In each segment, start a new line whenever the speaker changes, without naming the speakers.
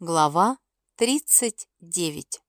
Глава 39.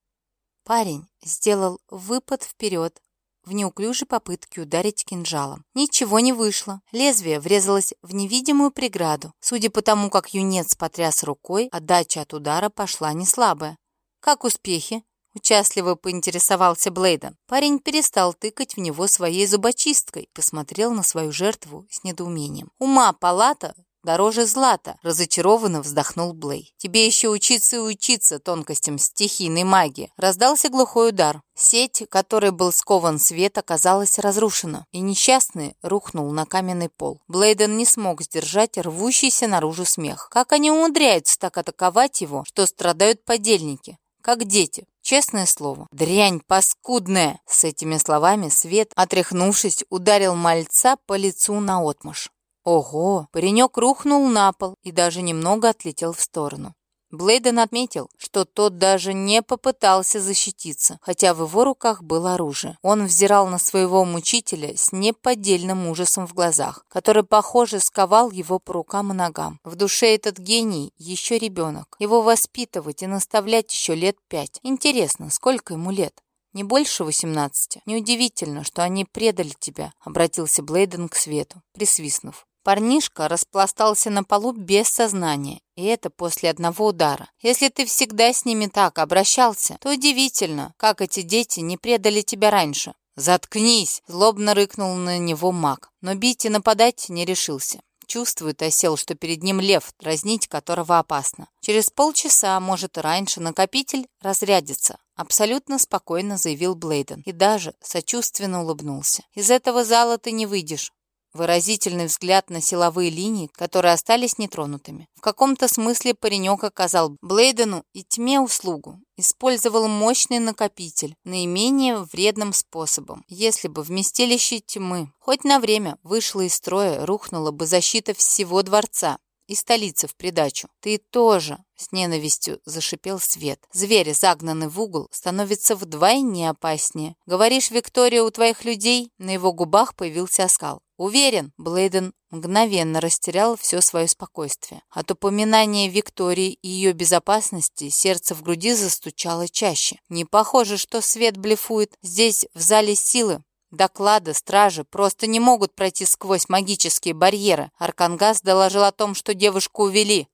Парень сделал выпад вперед в неуклюжей попытке ударить кинжалом. Ничего не вышло. Лезвие врезалось в невидимую преграду. Судя по тому, как юнец потряс рукой, отдача от удара пошла не слабая. «Как успехи?» — участливо поинтересовался Блейден. Парень перестал тыкать в него своей зубочисткой, посмотрел на свою жертву с недоумением. «Ума палата дороже злата», — разочарованно вздохнул Блей. «Тебе еще учиться и учиться тонкостям стихийной магии». Раздался глухой удар. Сеть, которой был скован свет, оказалась разрушена, и несчастный рухнул на каменный пол. Блейден не смог сдержать рвущийся наружу смех. Как они умудряются так атаковать его, что страдают подельники? Как дети. Честное слово. «Дрянь паскудная!» С этими словами Свет, отряхнувшись, ударил мальца по лицу наотмашь. Ого! Паренек рухнул на пол и даже немного отлетел в сторону. Блейден отметил, что тот даже не попытался защититься, хотя в его руках было оружие. Он взирал на своего мучителя с неподдельным ужасом в глазах, который, похоже, сковал его по рукам и ногам. В душе этот гений еще ребенок. Его воспитывать и наставлять еще лет пять. Интересно, сколько ему лет? Не больше восемнадцати. Неудивительно, что они предали тебя, обратился Блейден к свету, присвистнув. Парнишка распластался на полу без сознания, и это после одного удара. Если ты всегда с ними так обращался, то удивительно, как эти дети не предали тебя раньше. «Заткнись!» – злобно рыкнул на него маг, но бить и нападать не решился. Чувствует осел, что перед ним лев, дразнить которого опасно. Через полчаса, может и раньше, накопитель разрядится. Абсолютно спокойно заявил Блейден и даже сочувственно улыбнулся. «Из этого зала ты не выйдешь. Выразительный взгляд на силовые линии, которые остались нетронутыми. В каком-то смысле паренек оказал Блейдену и тьме услугу. Использовал мощный накопитель наименее вредным способом. Если бы вместилище тьмы хоть на время вышло из строя, рухнула бы защита всего дворца и столицы в придачу. Ты тоже, с ненавистью зашипел Свет. Зверь, загнанный в угол, становится вдвойне опаснее. Говоришь, Виктория, у твоих людей? На его губах появился оскал. Уверен, Блейден мгновенно растерял все свое спокойствие. От упоминания Виктории и ее безопасности сердце в груди застучало чаще. Не похоже, что свет блефует. Здесь, в зале силы, Доклады стражи просто не могут пройти сквозь магические барьеры. Аркангас доложил о том, что девушку увели.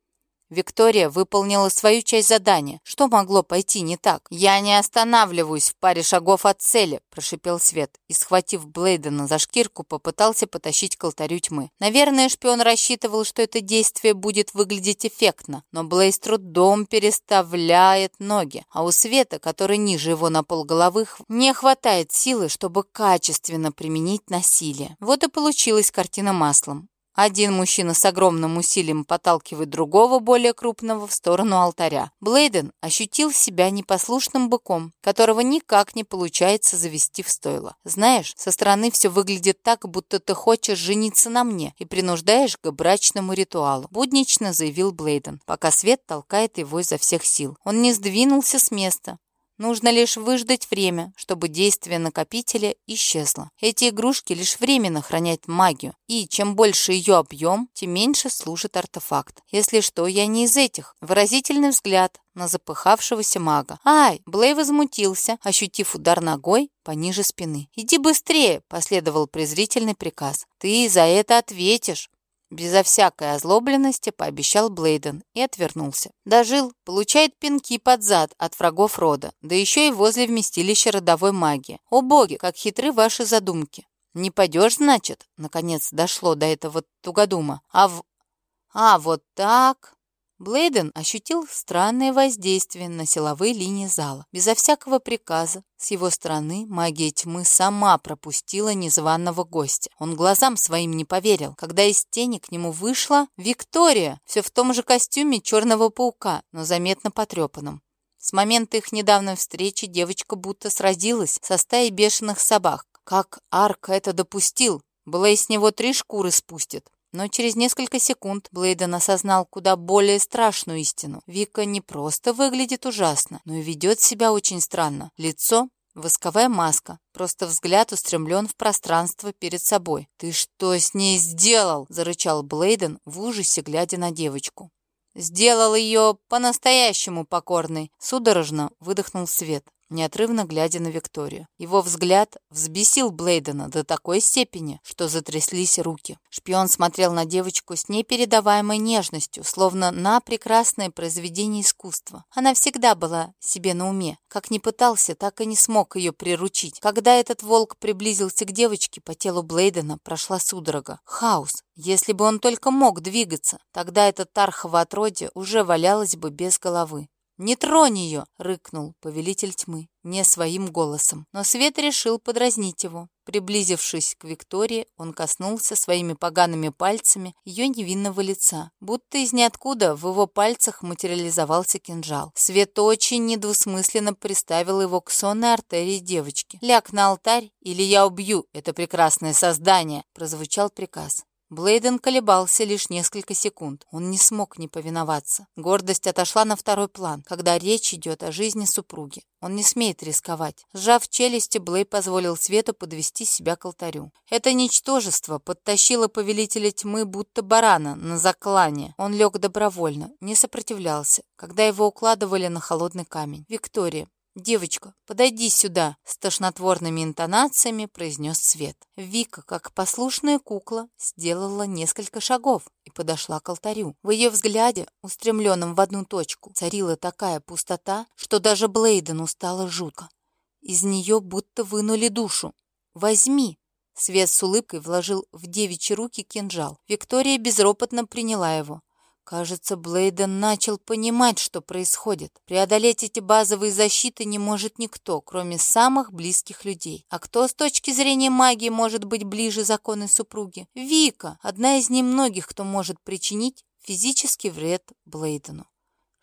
Виктория выполнила свою часть задания. Что могло пойти не так? «Я не останавливаюсь в паре шагов от цели», – прошипел Свет и, схватив Блейдена за шкирку, попытался потащить к алтарю тьмы. Наверное, шпион рассчитывал, что это действие будет выглядеть эффектно, но Блейз трудом переставляет ноги, а у Света, который ниже его на полголовы, не хватает силы, чтобы качественно применить насилие. Вот и получилась картина маслом. Один мужчина с огромным усилием подталкивает другого, более крупного, в сторону алтаря. Блейден ощутил себя непослушным быком, которого никак не получается завести в стойло. Знаешь, со стороны все выглядит так, будто ты хочешь жениться на мне и принуждаешь к брачному ритуалу. Буднично заявил Блейден, пока свет толкает его изо всех сил. Он не сдвинулся с места, Нужно лишь выждать время, чтобы действие накопителя исчезло. Эти игрушки лишь временно хранят магию, и чем больше ее объем, тем меньше служит артефакт. Если что, я не из этих. Выразительный взгляд на запыхавшегося мага. «Ай!» Блей возмутился, ощутив удар ногой пониже спины. «Иди быстрее!» – последовал презрительный приказ. «Ты за это ответишь!» Безо всякой озлобленности пообещал Блейден и отвернулся. Дожил, получает пинки под зад от врагов рода, да еще и возле вместилища родовой магии. О боги, как хитры ваши задумки. Не пойдешь, значит? Наконец дошло до этого тугодума. А в... А, вот так... Блейден ощутил странное воздействие на силовые линии зала. Безо всякого приказа с его стороны магия тьмы сама пропустила незваного гостя. Он глазам своим не поверил, когда из тени к нему вышла Виктория, все в том же костюме черного паука, но заметно потрепанном. С момента их недавней встречи девочка будто сразилась со стаей бешеных собак. Как Арк это допустил? Была из него три шкуры спустит. Но через несколько секунд Блейден осознал куда более страшную истину. Вика не просто выглядит ужасно, но и ведет себя очень странно. Лицо Восковая маска, просто взгляд устремлен в пространство перед собой. «Ты что с ней сделал?» – зарычал Блейден в ужасе, глядя на девочку. Сделал ее по-настоящему покорной. Судорожно выдохнул Свет неотрывно глядя на Викторию. Его взгляд взбесил Блейдена до такой степени, что затряслись руки. Шпион смотрел на девочку с непередаваемой нежностью, словно на прекрасное произведение искусства. Она всегда была себе на уме. Как ни пытался, так и не смог ее приручить. Когда этот волк приблизился к девочке, по телу Блейдена прошла судорога. Хаос. Если бы он только мог двигаться, тогда это тархово отродье уже валялось бы без головы. «Не тронь ее!» — рыкнул повелитель тьмы, не своим голосом. Но Свет решил подразнить его. Приблизившись к Виктории, он коснулся своими погаными пальцами ее невинного лица. Будто из ниоткуда в его пальцах материализовался кинжал. Свет очень недвусмысленно приставил его к сонной артерии девочки. «Ляг на алтарь, или я убью это прекрасное создание!» — прозвучал приказ. Блейден колебался лишь несколько секунд. Он не смог не повиноваться. Гордость отошла на второй план, когда речь идет о жизни супруги. Он не смеет рисковать. Сжав челюсти, Блей позволил Свету подвести себя к алтарю. Это ничтожество подтащило повелителя тьмы будто барана на заклание. Он лег добровольно, не сопротивлялся, когда его укладывали на холодный камень. «Виктория, «Девочка, подойди сюда!» — с тошнотворными интонациями произнес Свет. Вика, как послушная кукла, сделала несколько шагов и подошла к алтарю. В ее взгляде, устремленном в одну точку, царила такая пустота, что даже Блейдену стало жутко. Из нее будто вынули душу. «Возьми!» Свет с улыбкой вложил в девичьи руки кинжал. Виктория безропотно приняла его. Кажется, Блейден начал понимать, что происходит. Преодолеть эти базовые защиты не может никто, кроме самых близких людей. А кто с точки зрения магии может быть ближе законной супруги? Вика, одна из немногих, кто может причинить физический вред Блейдену.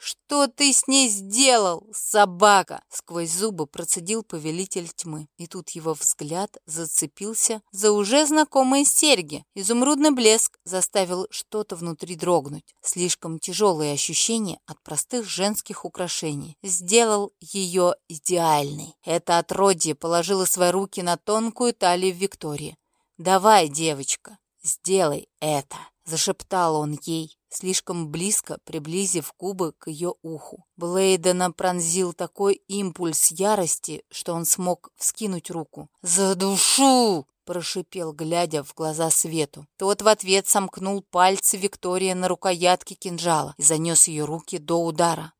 «Что ты с ней сделал, собака?» — сквозь зубы процедил повелитель тьмы. И тут его взгляд зацепился за уже знакомые серьги. Изумрудный блеск заставил что-то внутри дрогнуть. Слишком тяжелые ощущения от простых женских украшений. Сделал ее идеальной. Это отродье положило свои руки на тонкую талию Виктории. «Давай, девочка, сделай это!» — зашептал он ей, слишком близко приблизив губы к ее уху. Блейдена пронзил такой импульс ярости, что он смог вскинуть руку. «За душу!» — прошипел, глядя в глаза Свету. Тот в ответ сомкнул пальцы Виктории на рукоятке кинжала и занес ее руки до удара.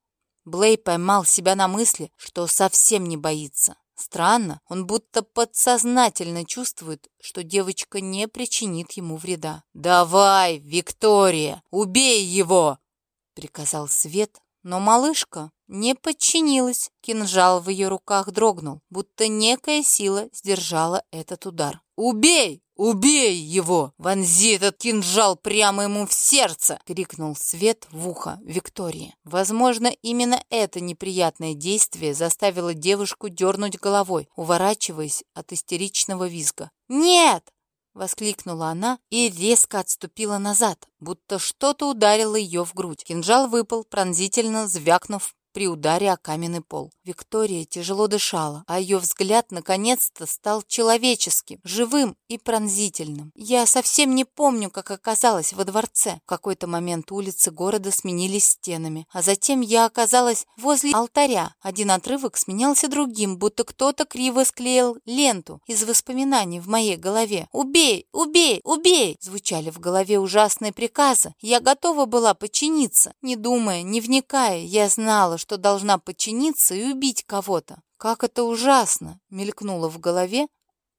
Блей поймал себя на мысли, что совсем не боится. Странно, он будто подсознательно чувствует, что девочка не причинит ему вреда. «Давай, Виктория, убей его!» — приказал Свет, но малышка не подчинилась. Кинжал в ее руках дрогнул, будто некая сила сдержала этот удар. «Убей! Убей его! Вонзи этот кинжал прямо ему в сердце!» — крикнул Свет в ухо Виктории. Возможно, именно это неприятное действие заставило девушку дернуть головой, уворачиваясь от истеричного визга. «Нет!» — воскликнула она и резко отступила назад, будто что-то ударило ее в грудь. Кинжал выпал, пронзительно звякнув при ударе о каменный пол. Виктория тяжело дышала, а ее взгляд наконец-то стал человеческим, живым и пронзительным. Я совсем не помню, как оказалась во дворце. В какой-то момент улицы города сменились стенами, а затем я оказалась возле алтаря. Один отрывок сменялся другим, будто кто-то криво склеил ленту из воспоминаний в моей голове. «Убей! Убей! Убей!» звучали в голове ужасные приказы. Я готова была подчиниться. Не думая, не вникая, я знала, что должна подчиниться и убить кого-то. Как это ужасно! Мелькнула в голове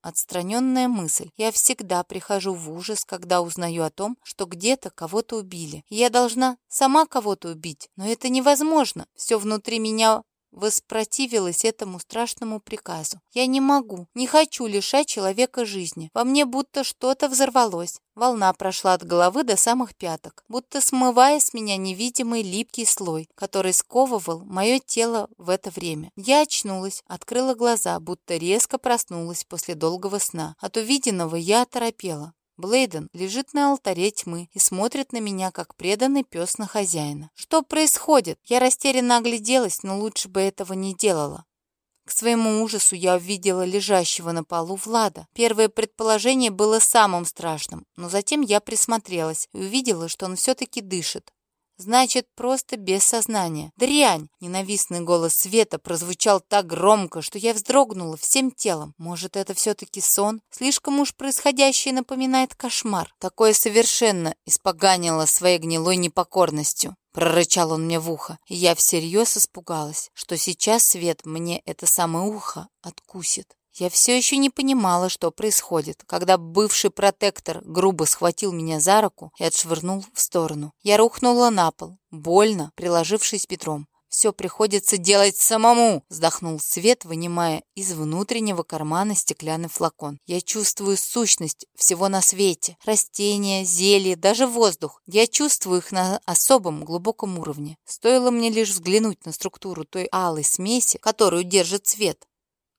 отстраненная мысль. Я всегда прихожу в ужас, когда узнаю о том, что где-то кого-то убили. Я должна сама кого-то убить, но это невозможно. Все внутри меня воспротивилась этому страшному приказу. Я не могу, не хочу лишать человека жизни. Во мне будто что-то взорвалось. Волна прошла от головы до самых пяток, будто смывая с меня невидимый липкий слой, который сковывал мое тело в это время. Я очнулась, открыла глаза, будто резко проснулась после долгого сна. От увиденного я оторопела. Блейден лежит на алтаре тьмы и смотрит на меня, как преданный пес на хозяина. Что происходит? Я растерянно огляделась, но лучше бы этого не делала. К своему ужасу я увидела лежащего на полу Влада. Первое предположение было самым страшным, но затем я присмотрелась и увидела, что он все-таки дышит. Значит, просто без сознания. Дрянь! Ненавистный голос Света прозвучал так громко, что я вздрогнула всем телом. Может, это все-таки сон? Слишком уж происходящее напоминает кошмар. Такое совершенно испоганило своей гнилой непокорностью. Прорычал он мне в ухо, и я всерьез испугалась, что сейчас Свет мне это самое ухо откусит. Я все еще не понимала, что происходит, когда бывший протектор грубо схватил меня за руку и отшвырнул в сторону. Я рухнула на пол, больно приложившись Петром. «Все приходится делать самому!» — вздохнул Свет, вынимая из внутреннего кармана стеклянный флакон. «Я чувствую сущность всего на свете. Растения, зелья, даже воздух. Я чувствую их на особом глубоком уровне. Стоило мне лишь взглянуть на структуру той алой смеси, которую держит Свет,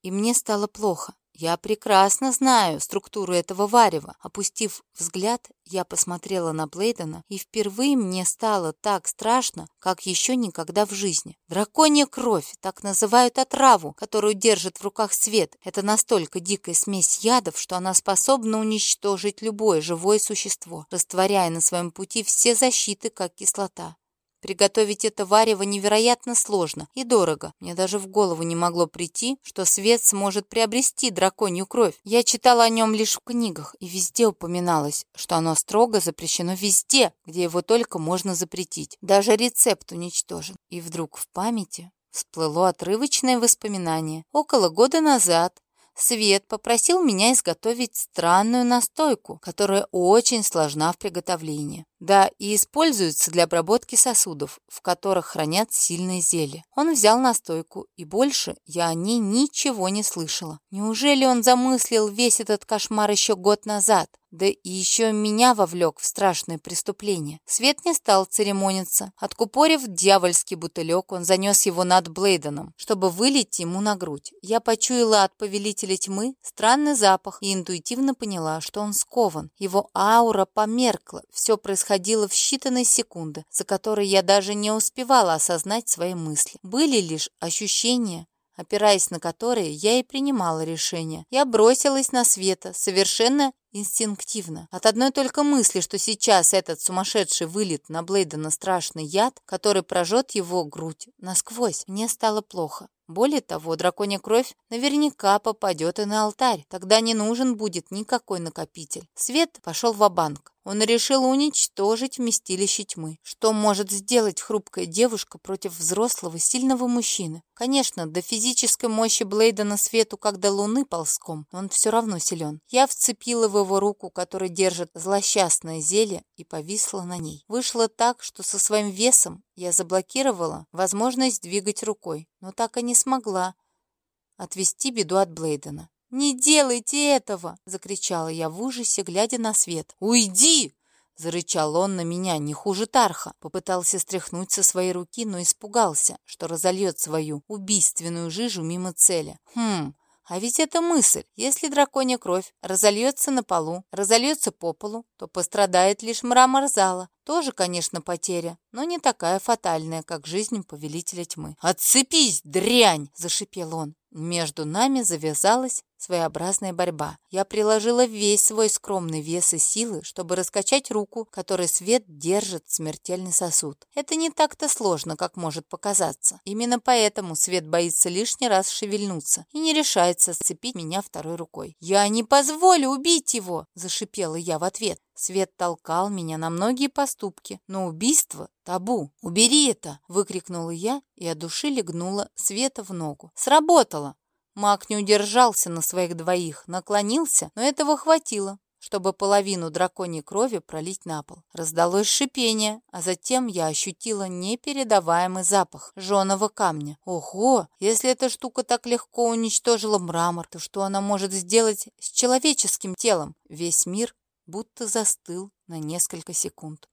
и мне стало плохо. Я прекрасно знаю структуру этого варева. Опустив взгляд, я посмотрела на Блейдена, и впервые мне стало так страшно, как еще никогда в жизни. Драконья кровь, так называют отраву, которую держит в руках свет. Это настолько дикая смесь ядов, что она способна уничтожить любое живое существо, растворяя на своем пути все защиты, как кислота. Приготовить это варево невероятно сложно и дорого. Мне даже в голову не могло прийти, что свет сможет приобрести драконью кровь. Я читала о нем лишь в книгах, и везде упоминалось, что оно строго запрещено везде, где его только можно запретить. Даже рецепт уничтожен. И вдруг в памяти всплыло отрывочное воспоминание. Около года назад Свет попросил меня изготовить странную настойку, которая очень сложна в приготовлении. Да, и используется для обработки сосудов, в которых хранят сильные зелья. Он взял настойку, и больше я о ней ничего не слышала. Неужели он замыслил весь этот кошмар еще год назад? Да и еще меня вовлек в страшное преступление. Свет не стал церемониться. Откупорив дьявольский бутылек, он занес его над Блейденом, чтобы вылить ему на грудь. Я почуяла от повелителя тьмы странный запах и интуитивно поняла, что он скован. Его аура померкла. Все происходило в считанные секунды, за которые я даже не успевала осознать свои мысли. Были лишь ощущения, опираясь на которые я и принимала решение. Я бросилась на Света, совершенно инстинктивно. От одной только мысли, что сейчас этот сумасшедший вылет на Блейдена страшный яд, который прожжет его грудь насквозь, мне стало плохо. Более того, драконья кровь наверняка попадет и на алтарь. Тогда не нужен будет никакой накопитель. Свет пошел в банк он решил уничтожить вместилище тьмы. Что может сделать хрупкая девушка против взрослого сильного мужчины? Конечно, до физической мощи Блейда на свету, как до луны ползком, он все равно силен. Я вцепила в его руку, которая держит злосчастное зелье, и повисла на ней. Вышло так, что со своим весом я заблокировала возможность двигать рукой, но так и не смогла отвести беду от Блейдена. «Не делайте этого!» — закричала я в ужасе, глядя на свет. «Уйди!» — зарычал он на меня, не хуже Тарха. Попытался стряхнуть со своей руки, но испугался, что разольет свою убийственную жижу мимо цели. «Хм, а ведь это мысль. Если драконья кровь разольется на полу, разольется по полу, то пострадает лишь мрамор зала. Тоже, конечно, потеря, но не такая фатальная, как жизнь повелителя тьмы. «Отцепись, дрянь!» – зашипел он. Между нами завязалась своеобразная борьба. Я приложила весь свой скромный вес и силы, чтобы раскачать руку, которой свет держит смертельный сосуд. Это не так-то сложно, как может показаться. Именно поэтому свет боится лишний раз шевельнуться и не решается сцепить меня второй рукой. «Я не позволю убить его!» – зашипела я в ответ. Свет толкал меня на многие поступки, но убийство — табу. «Убери это!» — выкрикнула я и от души легнула Света в ногу. Сработало! Маг не удержался на своих двоих, наклонился, но этого хватило, чтобы половину драконьей крови пролить на пол. Раздалось шипение, а затем я ощутила непередаваемый запах жженого камня. Ого! Если эта штука так легко уничтожила мрамор, то что она может сделать с человеческим телом? Весь мир будто застыл на несколько секунд.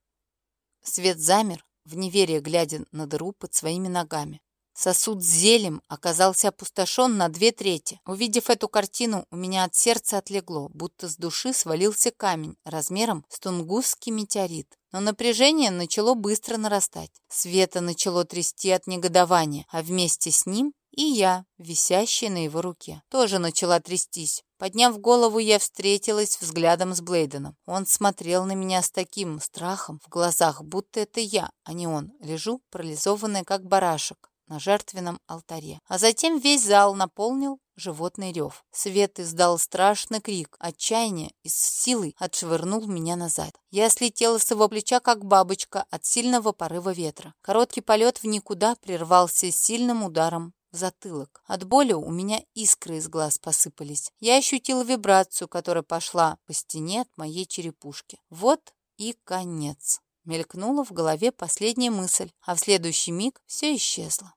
Свет замер, в неверии глядя на дыру под своими ногами. Сосуд с зелем оказался опустошен на две трети. Увидев эту картину, у меня от сердца отлегло, будто с души свалился камень размером с тунгусский метеорит. Но напряжение начало быстро нарастать. Света начало трясти от негодования, а вместе с ним И я, висящая на его руке, тоже начала трястись. Подняв голову, я встретилась взглядом с Блейденом. Он смотрел на меня с таким страхом в глазах, будто это я, а не он. Лежу, парализованная, как барашек на жертвенном алтаре. А затем весь зал наполнил животный рев. Свет издал страшный крик, отчаяния и с силой отшвырнул меня назад. Я слетела с его плеча, как бабочка, от сильного порыва ветра. Короткий полет в никуда прервался сильным ударом в затылок. От боли у меня искры из глаз посыпались. Я ощутила вибрацию, которая пошла по стене от моей черепушки. Вот и конец. Мелькнула в голове последняя мысль, а в следующий миг все исчезло.